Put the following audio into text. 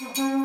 Mm-hmm.